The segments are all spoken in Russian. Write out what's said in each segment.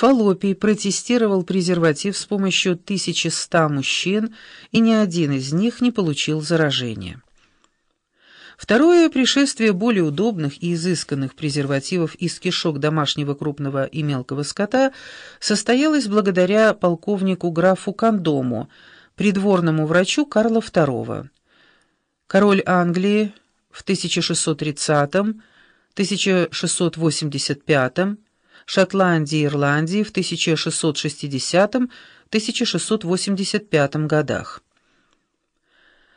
Фаллопий протестировал презерватив с помощью 1100 мужчин, и ни один из них не получил заражения. Второе пришествие более удобных и изысканных презервативов из кишок домашнего крупного и мелкого скота состоялось благодаря полковнику графу Кондому, придворному врачу Карла II. Король Англии в 1630-1685, Шотландии и Ирландии в 1660-1685 годах.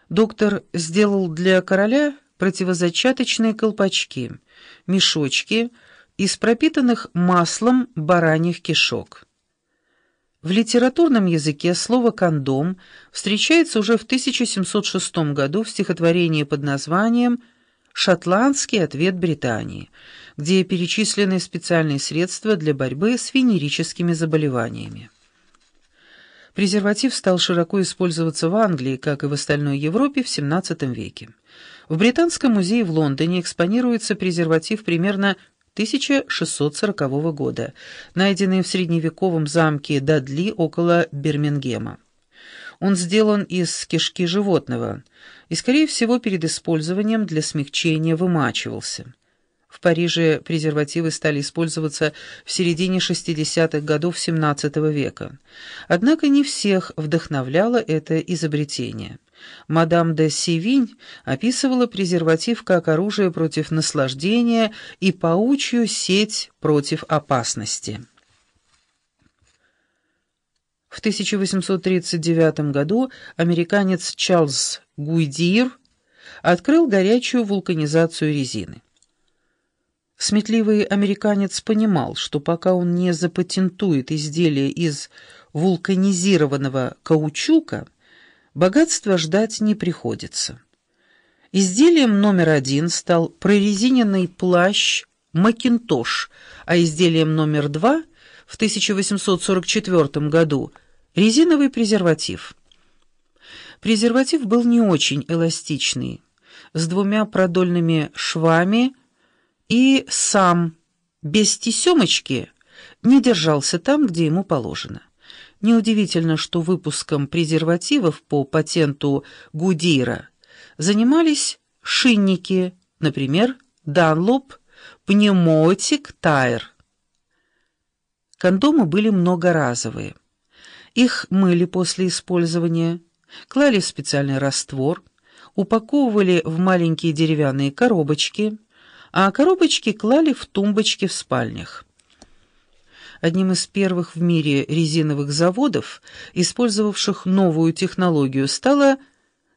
Доктор сделал для короля противозачаточные колпачки, мешочки из пропитанных маслом бараньих кишок. В литературном языке слово «кондом» встречается уже в 1706 году в стихотворении под названием «Шотландский ответ Британии», где перечислены специальные средства для борьбы с венерическими заболеваниями. Презерватив стал широко использоваться в Англии, как и в остальной Европе в XVII веке. В Британском музее в Лондоне экспонируется презерватив примерно 1640 года, найденный в средневековом замке Дадли около Бирмингема. Он сделан из кишки животного и, скорее всего, перед использованием для смягчения вымачивался. В Париже презервативы стали использоваться в середине 60-х годов XVII века. Однако не всех вдохновляло это изобретение. Мадам де Сивинь описывала презерватив как оружие против наслаждения и паучью сеть против опасности. В 1839 году американец Чарльз Гуйдир открыл горячую вулканизацию резины. Сметливый американец понимал, что пока он не запатентует изделие из вулканизированного каучука, богатства ждать не приходится. Изделием номер один стал прорезиненный плащ «Макинтош», а изделием номер два в 1844 году резиновый презерватив. Презерватив был не очень эластичный, с двумя продольными швами – и сам, без тесемочки, не держался там, где ему положено. Неудивительно, что выпуском презервативов по патенту Гудира занимались шинники, например, Dunlop Pneumatic Tire. Кондомы были многоразовые. Их мыли после использования, клали в специальный раствор, упаковывали в маленькие деревянные коробочки – а коробочки клали в тумбочки в спальнях. Одним из первых в мире резиновых заводов, использовавших новую технологию, стало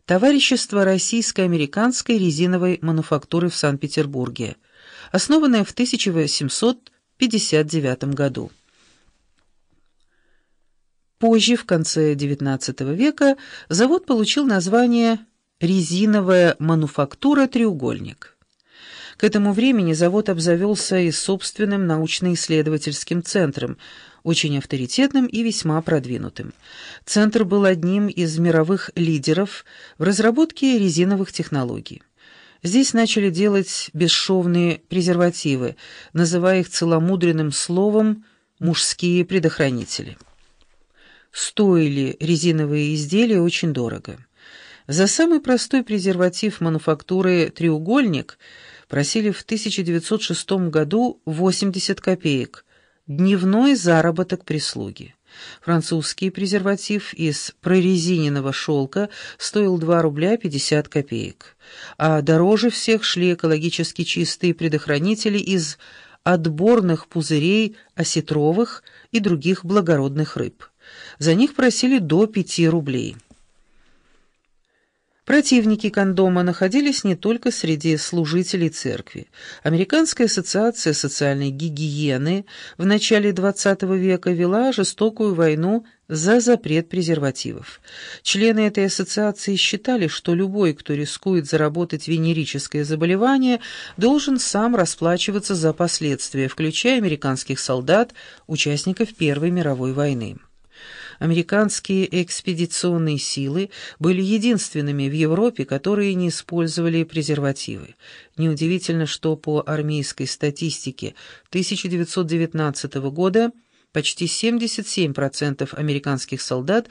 Товарищество российско-американской резиновой мануфактуры в Санкт-Петербурге, основанное в 1859 году. Позже, в конце XIX века, завод получил название «Резиновая мануфактура «Треугольник». К этому времени завод обзавелся и собственным научно-исследовательским центром, очень авторитетным и весьма продвинутым. Центр был одним из мировых лидеров в разработке резиновых технологий. Здесь начали делать бесшовные презервативы, называя их целомудренным словом «мужские предохранители». Стоили резиновые изделия очень дорого. За самый простой презерватив мануфактуры «Треугольник» просили в 1906 году 80 копеек, дневной заработок прислуги. Французский презерватив из прорезиненного шелка стоил 2 рубля 50 копеек, а дороже всех шли экологически чистые предохранители из отборных пузырей осетровых и других благородных рыб. За них просили до 5 рублей. Противники кондома находились не только среди служителей церкви. Американская ассоциация социальной гигиены в начале XX века вела жестокую войну за запрет презервативов. Члены этой ассоциации считали, что любой, кто рискует заработать венерическое заболевание, должен сам расплачиваться за последствия, включая американских солдат, участников Первой мировой войны американские экспедиционные силы были единственными в Европе, которые не использовали презервативы. Неудивительно, что по армейской статистике 1919 года Почти 77% американских солдат